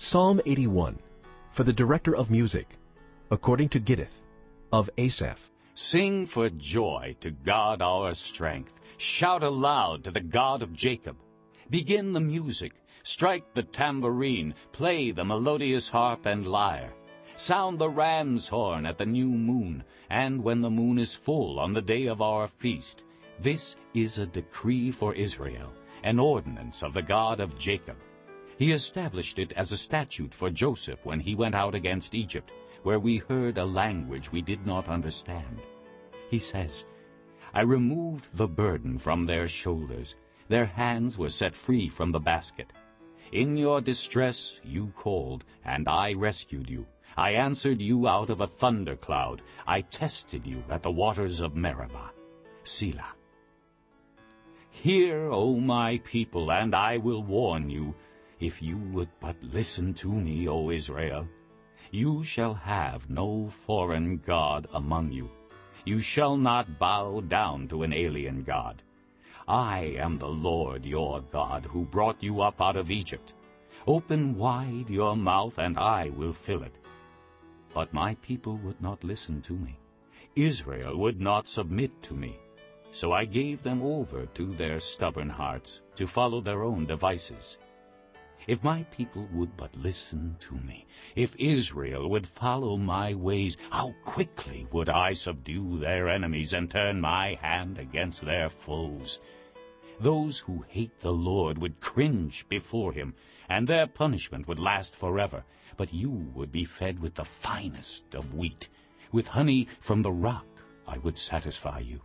Psalm 81 for the director of music, according to Gittith, of Asaph. Sing for joy to God our strength. Shout aloud to the God of Jacob. Begin the music. Strike the tambourine. Play the melodious harp and lyre. Sound the ram's horn at the new moon, and when the moon is full on the day of our feast. This is a decree for Israel, an ordinance of the God of Jacob. He established it as a statute for Joseph when he went out against Egypt, where we heard a language we did not understand. He says, I removed the burden from their shoulders. Their hands were set free from the basket. In your distress you called, and I rescued you. I answered you out of a thunder cloud. I tested you at the waters of Meribah. Selah. Hear, O my people, and I will warn you. If you would but listen to me, O Israel, you shall have no foreign god among you. You shall not bow down to an alien god. I am the Lord your God, who brought you up out of Egypt. Open wide your mouth, and I will fill it. But my people would not listen to me. Israel would not submit to me. So I gave them over to their stubborn hearts, to follow their own devices. If my people would but listen to me, if Israel would follow my ways, how quickly would I subdue their enemies and turn my hand against their foes. Those who hate the Lord would cringe before him, and their punishment would last forever. But you would be fed with the finest of wheat. With honey from the rock I would satisfy you.